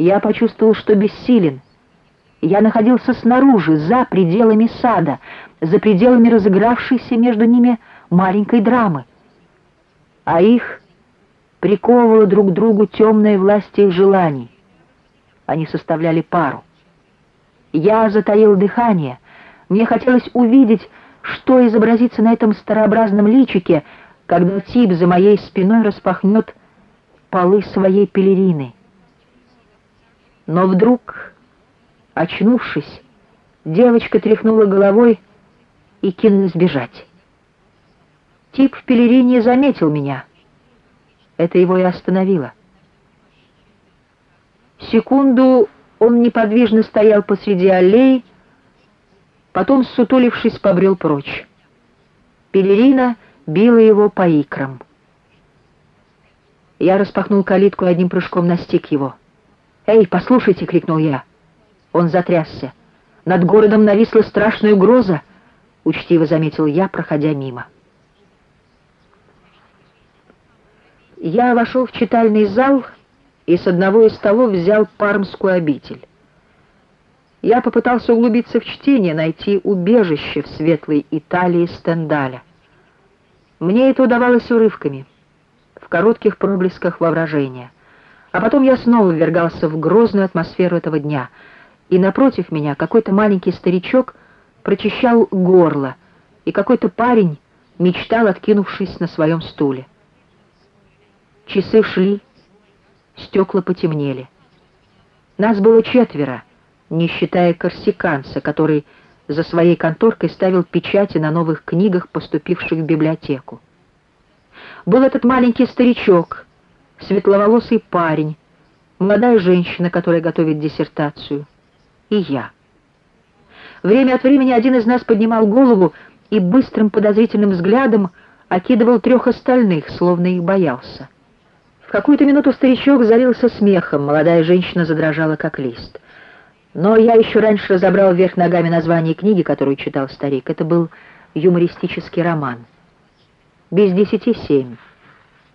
Я почувствовал, что бессилен. Я находился снаружи, за пределами сада, за пределами разыгравшейся между ними маленькой драмы. А их приковывала друг к другу темная власть их желаний. Они составляли пару. Я затаил дыхание. Мне хотелось увидеть, что изобразится на этом старообразном личике, когда тип за моей спиной распахнет полы своей пелерины. Но вдруг, очнувшись, девочка тряхнула головой и кинулась бежать. Тип в пелерине заметил меня. Это его и остановило. Секунду он неподвижно стоял посреди аллеи, потом, сутулившись, побрел прочь. Пелерина била его по икрам. Я распахнул калитку и одним прыжком настиг его. «Эй, послушайте!» — крикнул я. Он затрясся. Над городом нависла страшная угроза, — учтиво заметил я, проходя мимо. Я вошел в читальный зал и с одного из столов взял пармскую обитель. Я попытался углубиться в чтение, найти убежище в светлой Италии Стендаля. Мне это удавалось урывками, в коротких проблесках воображения. А потом я снова ввергался в грозную атмосферу этого дня, и напротив меня какой-то маленький старичок прочищал горло, и какой-то парень мечтал, откинувшись на своем стуле. Часы шли, стекла потемнели. Нас было четверо, не считая корсиканца, который за своей конторкой ставил печати на новых книгах, поступивших в библиотеку. Был этот маленький старичок, светловолосый парень, молодая женщина, которая готовит диссертацию, и я. Время от времени один из нас поднимал голову и быстрым подозрительным взглядом окидывал трех остальных, словно их боялся. В какую-то минуту старичок залился смехом, молодая женщина задрожала, как лист. Но я еще раньше разобрал вверх ногами название книги, которую читал старик. Это был юмористический роман. Без десяти семь.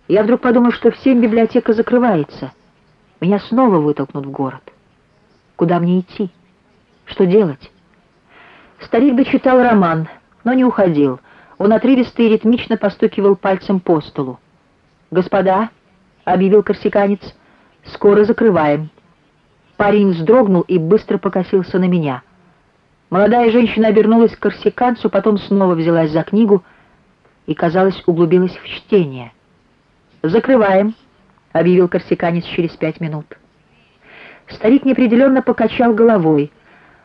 Я вдруг подумал, что в семь библиотека закрывается. Меня снова вытолкнут в город. Куда мне идти? Что делать? Старик дочитал роман, но не уходил. Он отрывисто и ритмично постукивал пальцем по столу. «Господа!» объявил корсиканец. «Скоро закрываем». Парень вздрогнул и быстро покосился на меня. Молодая женщина обернулась к корсиканцу, потом снова взялась за книгу и, казалось, углубилась в чтение. «Закрываем», — объявил корсиканец через пять минут. Старик неопределенно покачал головой.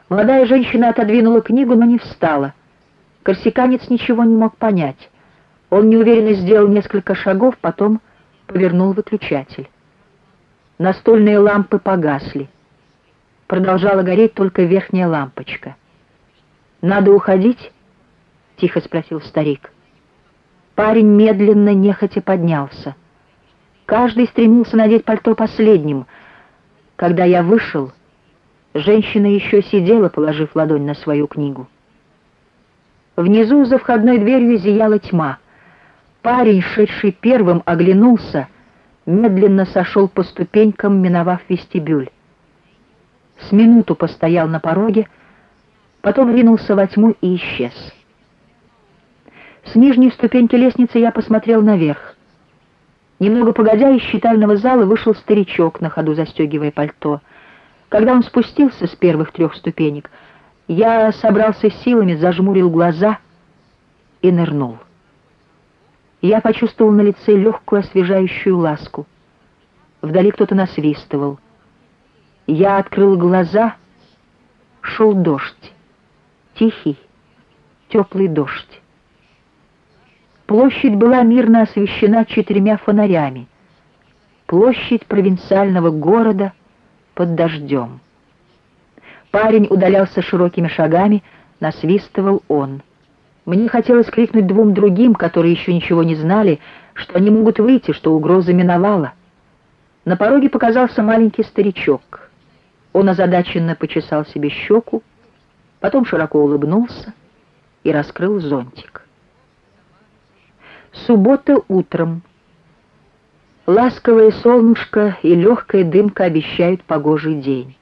Молодая женщина отодвинула книгу, но не встала. Корсиканец ничего не мог понять. Он неуверенно сделал несколько шагов, потом повернул выключатель. Настольные лампы погасли. Продолжала гореть только верхняя лампочка. «Надо уходить?» — тихо спросил старик. Парень медленно, нехотя поднялся. Каждый стремился надеть пальто последним. Когда я вышел, женщина еще сидела, положив ладонь на свою книгу. Внизу за входной дверью зияла тьма — Парень, шедший первым, оглянулся, медленно сошел по ступенькам, миновав вестибюль. С минуту постоял на пороге, потом ринулся во тьму и исчез. С нижней ступеньки лестницы я посмотрел наверх. Немного погодя, из читального зала вышел старичок, на ходу застегивая пальто. Когда он спустился с первых трех ступенек, я собрался силами, зажмурил глаза и нырнул. Я почувствовал на лице легкую освежающую ласку. Вдали кто-то насвистывал. Я открыл глаза, шел дождь. Тихий, теплый дождь. Площадь была мирно освещена четырьмя фонарями. Площадь провинциального города под дождем. Парень удалялся широкими шагами, насвистывал он — мне хотелось крикнуть двум другим, которые еще ничего не знали, что они могут выйти, что угроза миновала. На пороге показался маленький старичок. Он озадаченно почесал себе щеку, потом широко улыбнулся и раскрыл зонтик. Суббота утром. Ласковое солнышко и легкая дымка обещают погожий день.